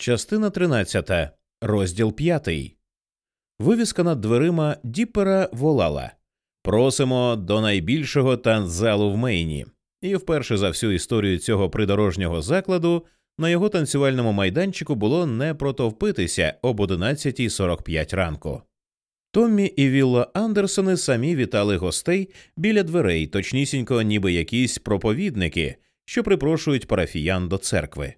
Частина 13. Розділ 5. Вивіска над дверима Діппера волала Просимо до найбільшого танцзалу в Мейні. І вперше за всю історію цього придорожнього закладу на його танцювальному майданчику було не протовпитися об 11.45 ранку. Томмі і Вілла Андерсони самі вітали гостей біля дверей, точнісінько, ніби якісь проповідники, що припрошують парафіян до церкви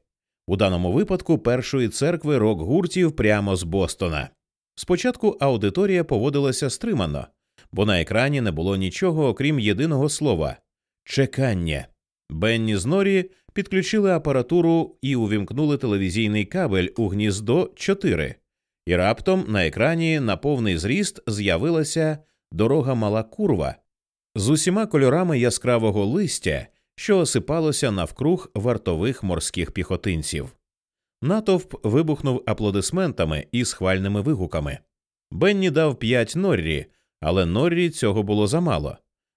у даному випадку першої церкви рок гуртів прямо з Бостона. Спочатку аудиторія поводилася стримано, бо на екрані не було нічого, окрім єдиного слова чекання. Бенні з Норі підключили апаратуру і увімкнули телевізійний кабель у гніздо 4. І раптом на екрані на повний зріст з'явилася дорога мала курва з усіма кольорами яскравого листя що осипалося навкруг вартових морських піхотинців. Натовп вибухнув аплодисментами і схвальними вигуками. Бенні дав п'ять Норрі, але Норрі цього було замало.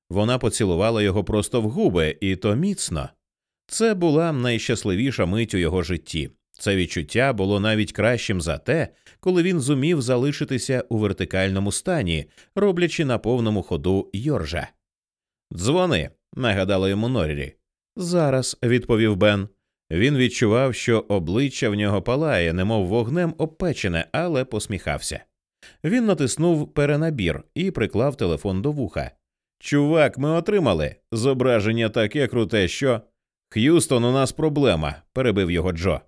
Вона поцілувала його просто в губи, і то міцно. Це була найщасливіша мить у його житті. Це відчуття було навіть кращим за те, коли він зумів залишитися у вертикальному стані, роблячи на повному ходу Йоржа. Дзвони, нагадала йому Норрі. Зараз, відповів Бен. Він відчував, що обличчя в нього палає, немов вогнем обпечене, але посміхався. Він натиснув перенабір і приклав телефон до вуха. Чувак, ми отримали. Зображення таке круте, що. Х'юстон, у нас проблема, перебив його Джо.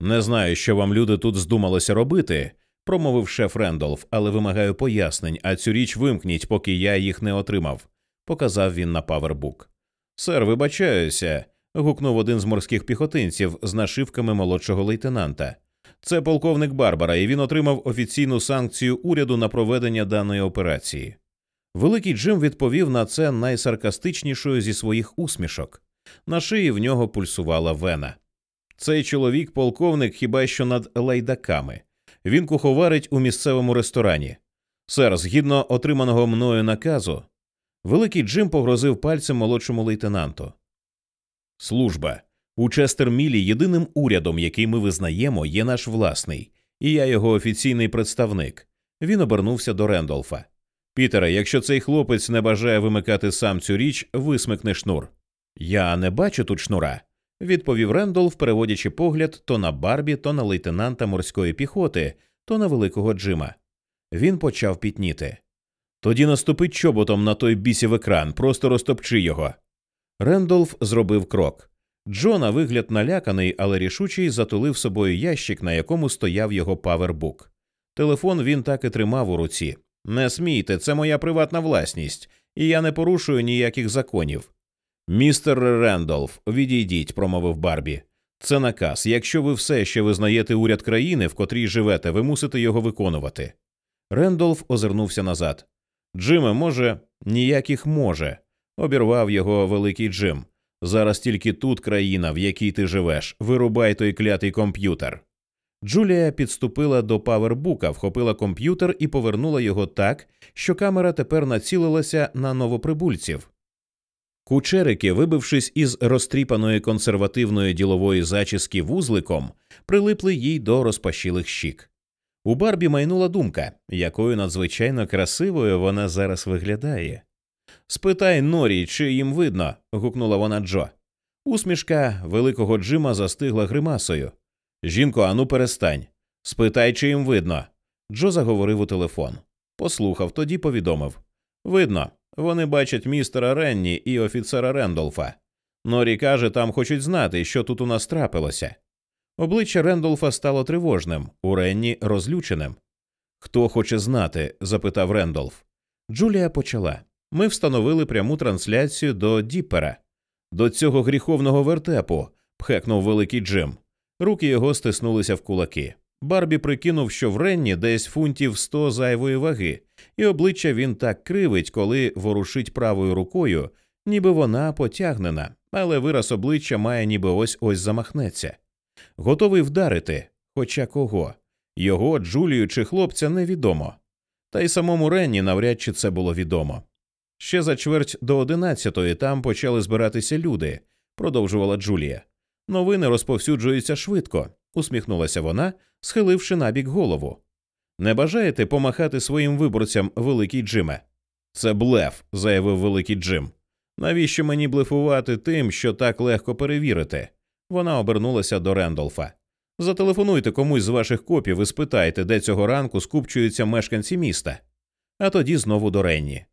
Не знаю, що вам люди тут здумалося робити, промовив шеф Рендолф, але вимагаю пояснень, а цю річ вимкніть, поки я їх не отримав показав він на павербук. Сер, вибачаюся. гукнув один з морських піхотинців з нашивками молодшого лейтенанта. Це полковник Барбара, і він отримав офіційну санкцію уряду на проведення даної операції. Великий Джим відповів на це найсаркастичнішою зі своїх усмішок. На шиї в нього пульсувала вена. Цей чоловік, полковник, хіба що над лайдаками. Він куховарить у місцевому ресторані. Сер, згідно отриманого мною наказу, Великий Джим погрозив пальцем молодшому лейтенанту. Служба. У Честермілі єдиним урядом, який ми визнаємо, є наш власний, і я його офіційний представник. Він обернувся до Рендолфа. Пітере, якщо цей хлопець не бажає вимикати сам цю річ, висмикне шнур. Я не бачу тут шнура, відповів Рендолф, переводячи погляд то на Барбі, то на лейтенанта морської піхоти, то на великого Джима. Він почав пітніти. Тоді наступить чоботом на той бісів екран, просто розтопчи його. Рендолф зробив крок. Джона, вигляд наляканий, але рішучий, затулив собою ящик, на якому стояв його павербук. Телефон він так і тримав у руці. Не смійте, це моя приватна власність, і я не порушую ніяких законів. Містер Рендолф, відійдіть, промовив Барбі. Це наказ. Якщо ви все ще визнаєте уряд країни, в котрій живете, ви мусите його виконувати. Рендолф озирнувся назад. Джиме, може, ніяких може, обірвав його великий Джим. Зараз тільки тут країна, в якій ти живеш, вирубай той клятий комп'ютер. Джулія підступила до павербука, вхопила комп'ютер і повернула його так, що камера тепер націлилася на новоприбульців. Кучерики, вибившись із розтріпаної консервативної ділової зачіски вузликом, прилипли їй до розпашілих щік. У Барбі майнула думка, якою надзвичайно красивою вона зараз виглядає. Спитай Норі, чи їм видно. гукнула вона Джо. Усмішка великого Джима застигла гримасою. Жінко, ану, перестань. Спитай, чи їм видно. Джо заговорив у телефон. Послухав, тоді повідомив Видно, вони бачать містера Ренні і офіцера Рендолфа. Норі каже, там хочуть знати, що тут у нас трапилося. Обличчя Рендолфа стало тривожним, у Ренні розлюченим. Хто хоче знати? запитав Рендолф. Джулія почала. Ми встановили пряму трансляцію до Діппера, до цього гріховного вертепу, пхекнув великий Джим. Руки його стиснулися в кулаки. Барбі прикинув, що в Ренні десь фунтів сто зайвої ваги, і обличчя він так кривить, коли ворушить правою рукою, ніби вона потягнена, але вираз обличчя має, ніби ось ось замахнеться готовий вдарити, хоча кого його, Джулію чи хлопця невідомо. Та й самому Ренні навряд чи це було відомо. Ще за чверть до одинадцятої там почали збиратися люди, продовжувала Джулія. Новини розповсюджуються швидко. усміхнулася вона, схиливши набік голову. Не бажаєте помахати своїм виборцям, великий Джиме? Це блеф, заявив великий Джим. Навіщо мені блефувати тим, що так легко перевірити? Вона обернулася до Рендолфа. Зателефонуйте комусь з ваших копів і спитайте, де цього ранку скупчуються мешканці міста. А тоді знову до Ренні.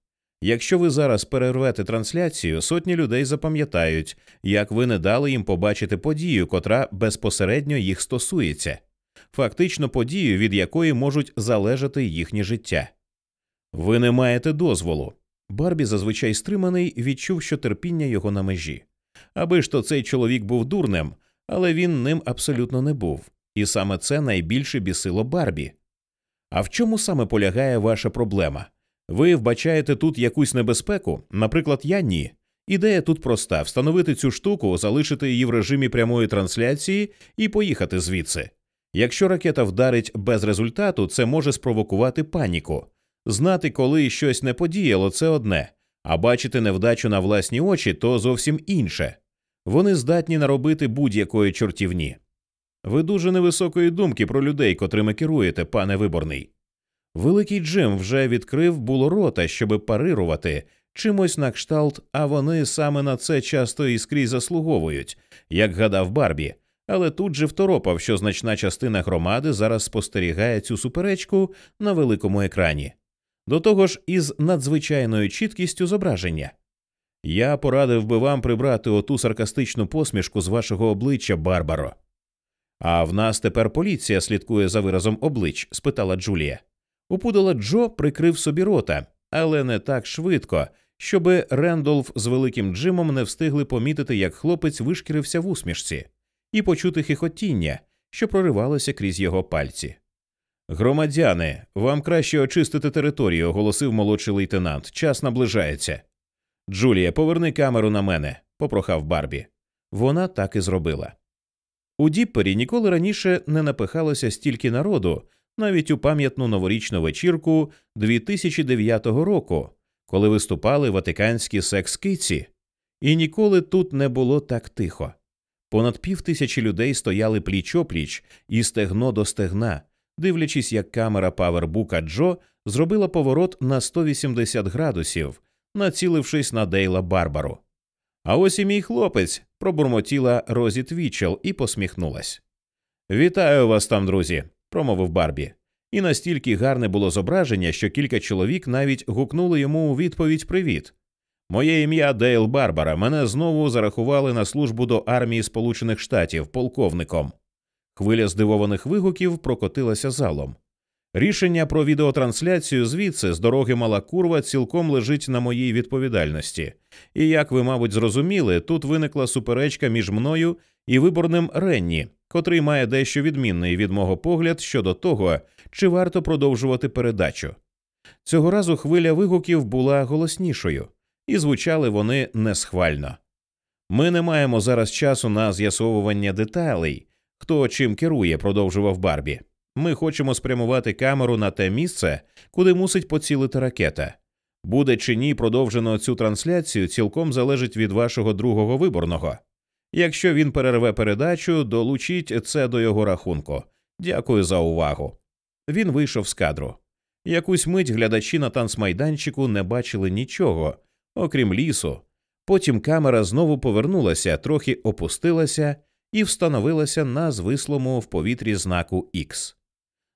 Якщо ви зараз перервете трансляцію, сотні людей запам'ятають, як ви не дали їм побачити подію, котра безпосередньо їх стосується, фактично подію, від якої можуть залежати їхнє життя. Ви не маєте дозволу. Барбі, зазвичай стриманий, відчув, що терпіння його на межі. Аби ж цей чоловік був дурним, але він ним абсолютно не був, і саме це найбільше бісило Барбі. А в чому саме полягає ваша проблема? Ви вбачаєте тут якусь небезпеку? Наприклад, я ні. Ідея тут проста встановити цю штуку, залишити її в режимі прямої трансляції і поїхати звідси. Якщо ракета вдарить без результату, це може спровокувати паніку. Знати, коли щось не подіяло, це одне, а бачити невдачу на власні очі то зовсім інше. Вони здатні наробити будь-якої чортівні. Ви дуже невисокої думки про людей, котрими керуєте, пане виборний. Великий Джим вже відкрив було рота, щоби парирувати чимось на кшталт, а вони саме на це часто і скрізь заслуговують, як гадав Барбі, але тут же второпав, що значна частина громади зараз спостерігає цю суперечку на великому екрані. До того ж, із надзвичайною чіткістю зображення. Я порадив би вам прибрати оту саркастичну посмішку з вашого обличчя, Барбаро. А в нас тепер поліція слідкує за виразом облич? спитала Джулія. У пудала Джо прикрив собі рота, але не так швидко, щоби Рендолф з великим Джимом не встигли помітити, як хлопець вишкірився в усмішці, і почути хихотіння, що проривалося крізь його пальці. Громадяни, вам краще очистити територію, оголосив молодший лейтенант. Час наближається. Джулія, поверни камеру на мене, попрохав Барбі. Вона так і зробила. У Діппері ніколи раніше не напихалося стільки народу, навіть у пам'ятну новорічну вечірку 2009 року, коли виступали ватиканські секс-киці. і ніколи тут не було так тихо. Понад пів тисячі людей стояли пліч опліч і стегно до стегна, дивлячись, як камера павербука Джо зробила поворот на 180 градусів, націлившись на Дейла Барбару. А ось і мій хлопець, пробурмотіла Розі Твічел і посміхнулась. Вітаю вас там, друзі, промовив Барбі. І настільки гарне було зображення, що кілька чоловік навіть гукнули йому у відповідь Привіт. Моє ім'я Дейл Барбара. Мене знову зарахували на службу до армії Сполучених Штатів полковником. Хвиля здивованих вигуків прокотилася залом. Рішення про відеотрансляцію звідси з дороги мала курва цілком лежить на моїй відповідальності, і як ви, мабуть, зрозуміли, тут виникла суперечка між мною і виборним Ренні, котрий має дещо відмінний від мого погляд щодо того, чи варто продовжувати передачу. Цього разу хвиля вигуків була голоснішою, і звучали вони несхвально. Ми не маємо зараз часу на з'ясовування деталей, хто чим керує, продовжував Барбі. Ми хочемо спрямувати камеру на те місце, куди мусить поцілити ракета. Буде чи ні продовжено цю трансляцію, цілком залежить від вашого другого виборного. Якщо він перерве передачу, долучіть це до його рахунку. Дякую за увагу. Він вийшов з кадру. Якусь мить глядачі на танцмайданчику не бачили нічого, окрім лісу. Потім камера знову повернулася, трохи опустилася і встановилася на звислому в повітрі знаку X.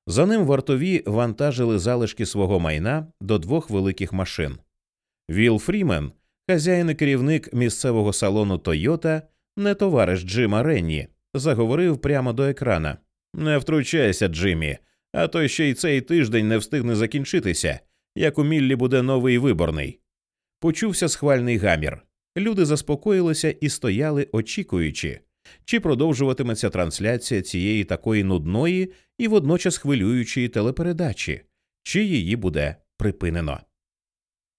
За ним вартові вантажили залишки свого майна до двох великих машин. Віл Фрімен, хазяїн і керівник місцевого салону Тойота, не товариш Джима Ренні, заговорив прямо до екрана. Не втручайся, Джиммі, а то ще й цей тиждень не встигне закінчитися, як у Міллі буде новий виборний. Почувся схвальний гамір. Люди заспокоїлися і стояли, очікуючи, чи продовжуватиметься трансляція цієї такої нудної і водночас хвилюючої телепередачі, чи її буде припинено.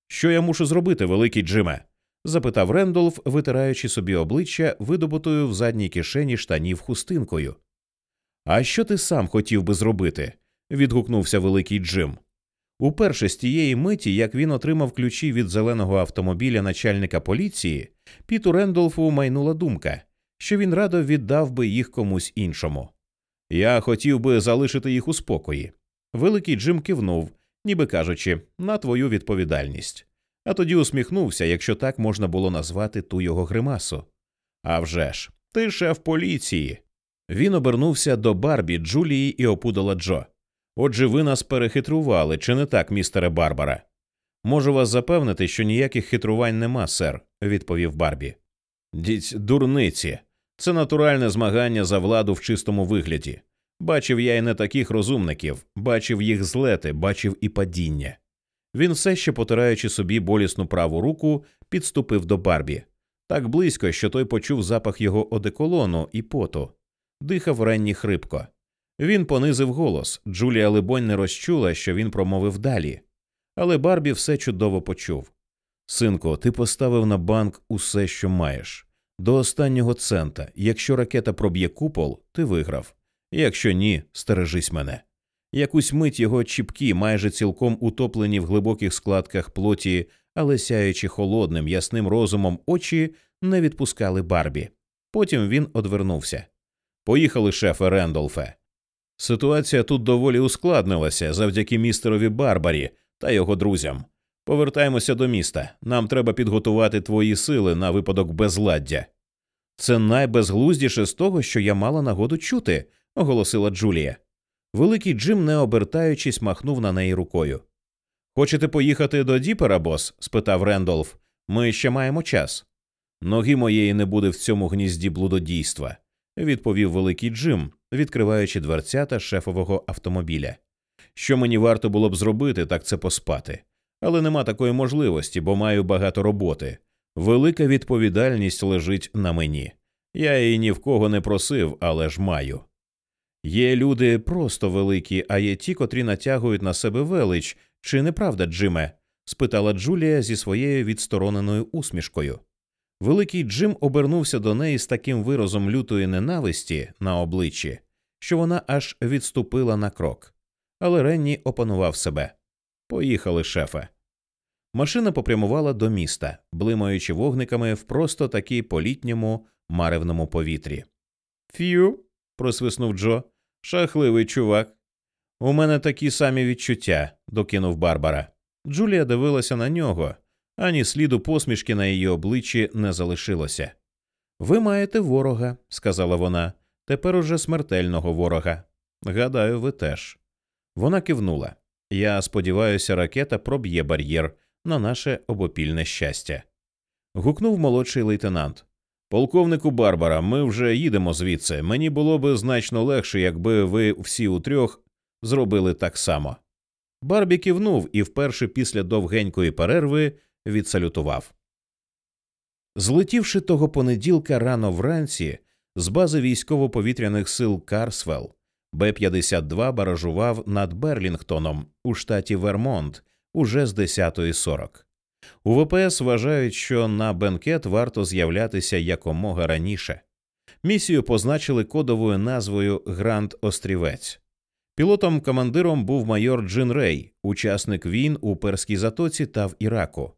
Що я мушу зробити, великий Джиме? запитав Рендолф, витираючи собі обличчя видобутою в задній кишені штанів хустинкою. А що ти сам хотів би зробити? відгукнувся великий Джим. Уперше з тієї миті, як він отримав ключі від зеленого автомобіля начальника поліції, Піту Рендолфу майнула думка, що він радо віддав би їх комусь іншому. Я хотів би залишити їх у спокої. Великий Джим кивнув, ніби кажучи, на твою відповідальність. А тоді усміхнувся, якщо так можна було назвати ту його гримасу. «А вже ж, ти шеф поліції. Він обернувся до Барбі, Джулії і опудала Джо. Отже, ви нас перехитрували, чи не так, містере Барбара? Можу вас запевнити, що ніяких хитрувань нема, сер, відповів Барбі. Діть дурниці. Це натуральне змагання за владу в чистому вигляді. Бачив я й не таких розумників, бачив їх злети, бачив і падіння. Він все ще, потираючи собі болісну праву руку, підступив до Барбі так близько, що той почув запах його одеколону і поту, дихав ранні хрипко. Він понизив голос. Джулія Либонь не розчула, що він промовив далі. Але Барбі все чудово почув. Синку, ти поставив на банк усе, що маєш. До останнього цента. Якщо ракета проб'є купол, ти виграв. Якщо ні, стережись мене. Якусь мить його чіпкі, майже цілком утоплені в глибоких складках плоті, але сяючи холодним, ясним розумом очі, не відпускали Барбі. Потім він одвернувся. Поїхали, шефе Рендолфе. Ситуація тут доволі ускладнилася завдяки містерові Барбарі та його друзям. Повертаємося до міста. Нам треба підготувати твої сили на випадок безладдя. Це найбезглуздіше з того, що я мала нагоду чути, оголосила Джулія. Великий Джим, не обертаючись, махнув на неї рукою. Хочете поїхати до Діпера, бос? спитав Рендолф. Ми ще маємо час. Ноги моєї не буде в цьому гнізді блудодійства, відповів великий Джим, відкриваючи дверцята шефового автомобіля. Що мені варто було б зробити, так це поспати. Але нема такої можливості, бо маю багато роботи. Велика відповідальність лежить на мені. Я її ні в кого не просив, але ж маю. Є люди просто великі, а є ті, котрі натягують на себе велич, чи не правда, Джиме? спитала Джулія зі своєю відстороненою усмішкою. Великий Джим обернувся до неї з таким виразом лютої ненависті на обличчі, що вона аж відступила на крок. Але Ренні опанував себе. Поїхали, шефе. Машина попрямувала до міста, блимаючи вогниками в просто таки політньому маревному повітрі. Фью. просвиснув Джо. Шахливий чувак. У мене такі самі відчуття, докинув Барбара. Джулія дивилася на нього, ані сліду посмішки на її обличчі не залишилося. Ви маєте ворога, сказала вона, тепер уже смертельного ворога. Гадаю, ви теж. Вона кивнула. Я сподіваюся, ракета проб'є бар'єр на наше обопільне щастя. Гукнув молодший лейтенант. Полковнику Барбара, ми вже їдемо звідси. Мені було би значно легше, якби ви всі утрьох зробили так само. Барбі кивнув і вперше після довгенької перерви відсалютував. Злетівши того понеділка рано вранці з бази військово-повітряних сил Карсвелл, Б-52 баражував над Берлінгтоном у штаті Вермонт уже з 10.40. У ВПС вважають, що на бенкет варто з'являтися якомога раніше. Місію позначили кодовою назвою Гранд Острівець. Пілотом командиром був майор Джин Рей, учасник війн у Перській затоці та в Іраку.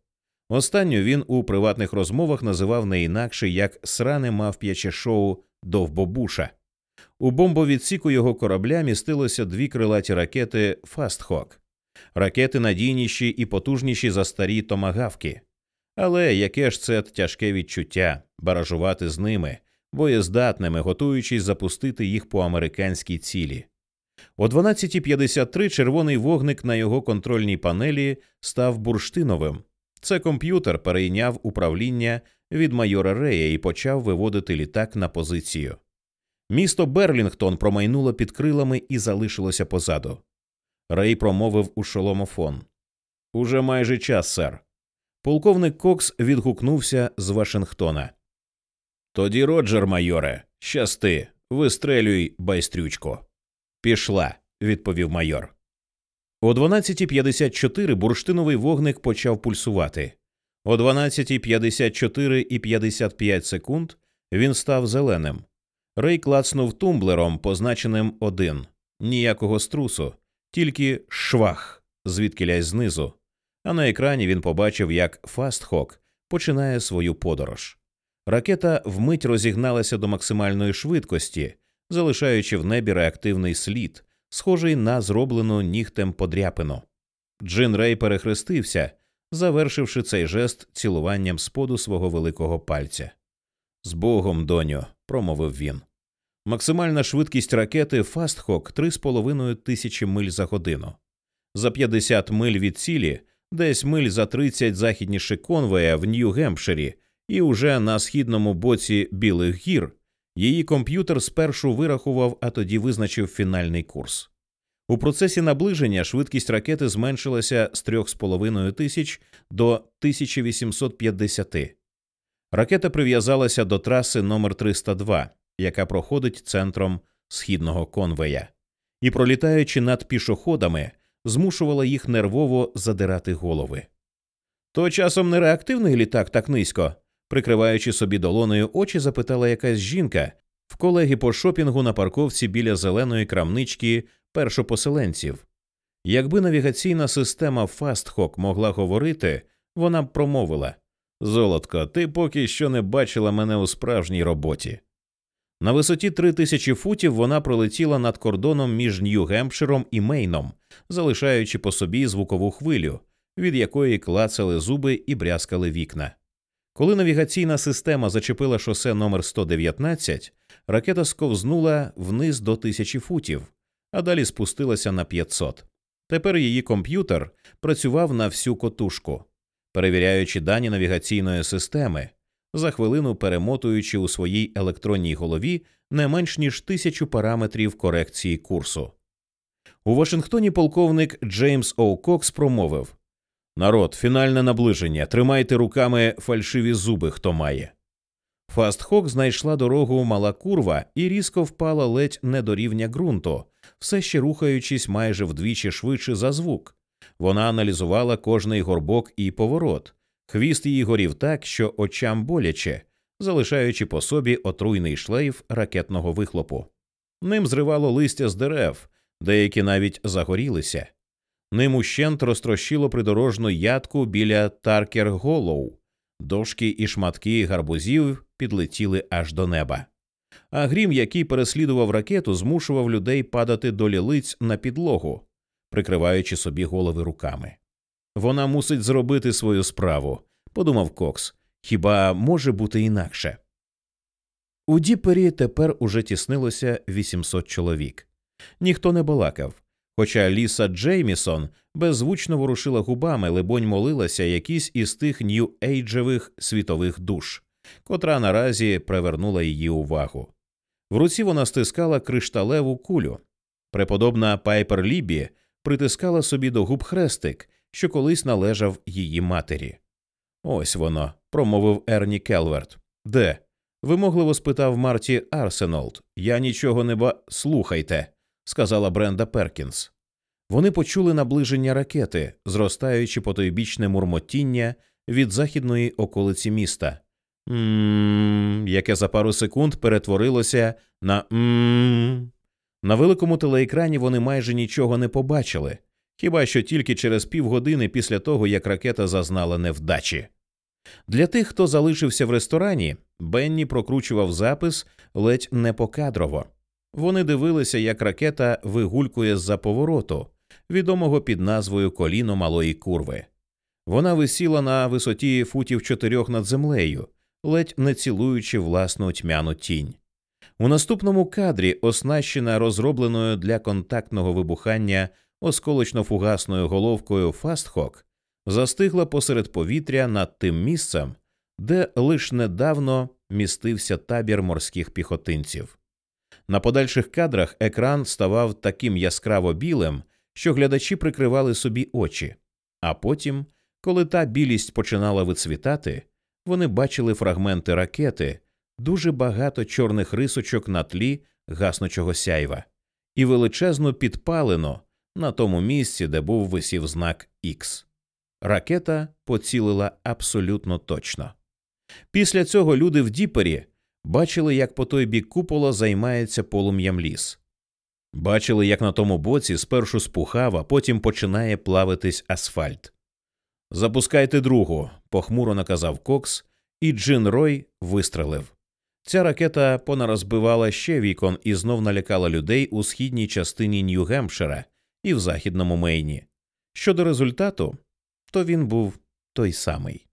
Останню він у приватних розмовах називав не інакше як сране мавп'яче шоу Довбобуша. У бомбовідсіку його корабля містилося дві крилаті ракети Фастхок, ракети надійніші і потужніші за старі томагавки. Але яке ж це тяжке відчуття баражувати з ними, боєздатними, готуючись запустити їх по американській цілі. О 12.53 червоний вогник на його контрольній панелі став бурштиновим. Це комп'ютер перейняв управління від майора Рея і почав виводити літак на позицію. Місто Берлінгтон промайнуло під крилами і залишилося позаду. Рей промовив у шоломофон. Уже майже час, сер. Полковник Кокс відгукнувся з Вашингтона. Тоді, Роджер, майоре, щасти, вистрелюй, байстрючко. Пішла, відповів майор. О 12.54 бурштиновий вогник почав пульсувати. О 12.54 і 55 секунд він став зеленим. Рей клацнув тумблером, позначеним один. Ніякого струсу, тільки швах, звідки лязь знизу. А на екрані він побачив, як Фастхок починає свою подорож. Ракета вмить розігналася до максимальної швидкості, залишаючи в небі реактивний слід, схожий на зроблену нігтем подряпину. Джин Рей перехрестився, завершивши цей жест цілуванням споду свого великого пальця. З Богом, доню, промовив він. Максимальна швидкість ракети Фастхок 3,5 тисячі миль за годину. За 50 миль від цілі, десь миль за 30 західніше конвея в Нью-Гемпширі і уже на східному боці Білих гір, її комп'ютер спершу вирахував, а тоді визначив фінальний курс. У процесі наближення швидкість ракети зменшилася з 3,5 тисяч до 1850. Ракета прив'язалася до траси номер 302 яка проходить центром східного конвея, і, пролітаючи над пішоходами, змушувала їх нервово задирати голови. То часом не реактивний літак так низько, прикриваючи собі долоною очі, запитала якась жінка в колеги по шопінгу на парковці біля зеленої крамнички першопоселенців. Якби навігаційна система FastHawk могла говорити, вона б промовила Золотко, ти поки що не бачила мене у справжній роботі. На висоті три тисячі футів вона пролетіла над кордоном між Нью-Гемпширом і Мейном, залишаючи по собі звукову хвилю, від якої клацали зуби і брязкали вікна. Коли навігаційна система зачепила шосе номер 119, ракета сковзнула вниз до тисячі футів, а далі спустилася на 500. Тепер її комп'ютер працював на всю котушку, перевіряючи дані навігаційної системи за хвилину перемотуючи у своїй електронній голові не менш ніж тисячу параметрів корекції курсу. У Вашингтоні полковник Джеймс Оу Кокс промовив Народ, фінальне наближення. Тримайте руками фальшиві зуби, хто має. Фастхок знайшла дорогу мала курва і різко впала ледь не до рівня ґрунту, все ще рухаючись майже вдвічі швидше за звук. Вона аналізувала кожний горбок і поворот, Хвіст її горів так, що очам боляче, залишаючи по собі отруйний шлейф ракетного вихлопу. Ним зривало листя з дерев, деякі навіть загорілися. Ним ущент розтрощило придорожну ядку біля Таркер Голоу, дошки і шматки гарбузів підлетіли аж до неба. А грім, який переслідував ракету, змушував людей падати до лілиць на підлогу, прикриваючи собі голови руками. Вона мусить зробити свою справу, подумав Кокс. Хіба може бути інакше? У Діпері тепер уже тіснилося 800 чоловік. Ніхто не балакав. Хоча Ліса Джеймісон беззвучно ворушила губами, либонь молилася якісь із тих нью-ейджевих світових душ, котра наразі привернула її увагу. В руці вона стискала кришталеву кулю. Преподобна Пайпер Лібі притискала собі до губ хрестик, що колись належав її матері. Ось воно, промовив Ерні Келверт. Де? вимогливо спитав Марті Арсенолт. Я нічого не ба. Слухайте, сказала Бренда Перкінс. Вони почули наближення ракети, зростаюче потойбічне мурмотіння від західної околиці міста. Мм, яке за пару секунд перетворилося на мм. На великому телеекрані вони майже нічого не побачили, хіба що тільки через півгодини після того, як ракета зазнала невдачі. Для тих, хто залишився в ресторані, Бенні прокручував запис ледь не покадрово. Вони дивилися, як ракета вигулькує з за повороту, відомого під назвою Коліно малої курви. Вона висіла на висоті футів чотирьох над землею, ледь не цілуючи власну тьмяну тінь. У наступному кадрі, оснащена розробленою для контактного вибухання осколочно-фугасною головкою Фастхок, застигла посеред повітря над тим місцем, де лише недавно містився табір морських піхотинців. На подальших кадрах екран ставав таким яскраво білим, що глядачі прикривали собі очі, а потім, коли та білість починала вицвітати, вони бачили фрагменти ракети, дуже багато чорних рисочок на тлі гаснучого сяйва, і величезну підпалину на тому місці, де був висів знак Х. Ракета поцілила абсолютно точно. Після цього люди в Діпері бачили, як по той бік купола займається полум'ям ліс. Бачили, як на тому боці спершу спухав, а потім починає плавитись асфальт. Запускайте другу, похмуро наказав Кокс, і Джин Рой вистрелив. Ця ракета понарозбивала ще вікон і знов налякала людей у східній частині Нью-Гемпшира і в західному Мейні. Щодо результату, то він був той самий.